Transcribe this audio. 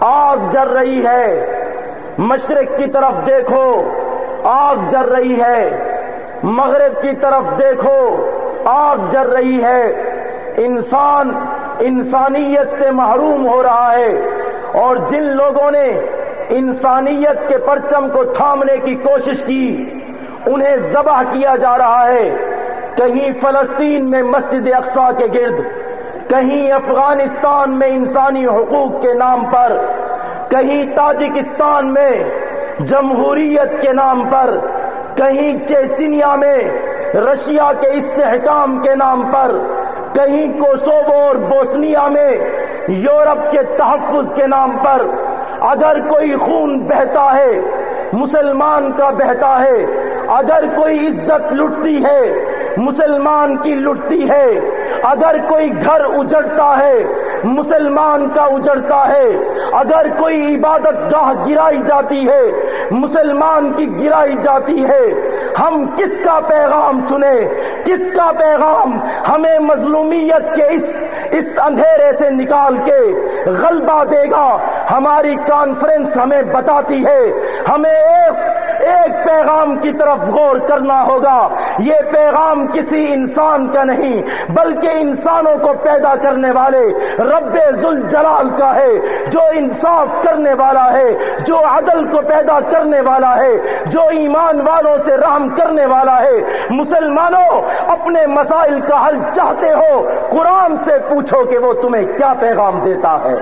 آگ جر رہی ہے۔ مشرق کی طرف دیکھو، آگ جر رہی ہے۔ مغرب کی طرف دیکھو، آگ جر رہی ہے۔ انسان، انسانیت سے محروم ہو رہا ہے۔ اور جن لوگوں نے انسانیت کے پرچم کو تھامنے کی کوشش کی، انہیں ذبح کیا جا رہا ہے۔ کہیں فلسطین میں مسجد اقسا کے گرد کہیں افغانستان میں انسانی حقوق کے نام پر، کہیں تاجکستان میں جمہوریت کے نام پر، کہیں چیچنیا میں رشیا کے استحکام کے نام پر، کہیں کوسوو اور بوسنیا میں یورپ کے تحفظ کے نام پر۔ اگر کوئی خون بہتا ہے، مسلمان کا بہتا ہے، اگر کوئی عزت لٹتی ہے، مسلمان کی لٹتی ہے اگر کوئی گھر اجڑتا ہے، مسلمان کا اجڑتا ہے، اگر کوئی عبادت گاہ گرائی جاتی ہے، مسلمان کی گرائی جاتی ہے، ہم کس کا پیغام سنیں؟ کس کا پیغام ہمیں مظلومیت کے اس اس اندھیرے سے نکال کے غلبہ دے گا؟ ہماری کانفرنس ہمیں بتاتی ہے، ہمیں ایک ایک پیغام کی طرف غور کرنا ہوگا۔ یہ پیغام کسی انسان کا نہیں، بلکہ انسانوں کو پیدا کرنے والے رب ذوالجلال کا ہے، جو انصاف کرنے والا ہے، جو عدل کو پیدا کرنے والا ہے، جو ایمان والوں سے رحم کرنے والا ہے۔ مسلمانوں، اپنے مسائل کا حل چاہتے ہو، قرآن سے پوچھو کہ وہ تمہیں کیا پیغام دیتا ہے۔